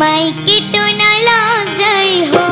মাইকে টোনা লজাই হো।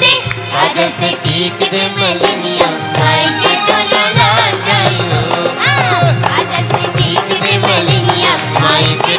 से आज से गीत दे के